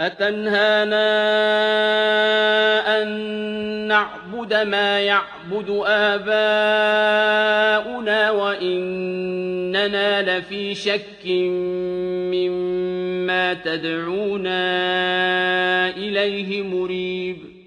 أَتَنْهَانَا أَن نَّعْبُدَ مَا يَعْبُدُ آبَاؤُنَا وَإِنَّنَا لَفِي شَكٍّ مِّمَّا تَدْعُونَا إِلَيْهِ مُرِيبٍ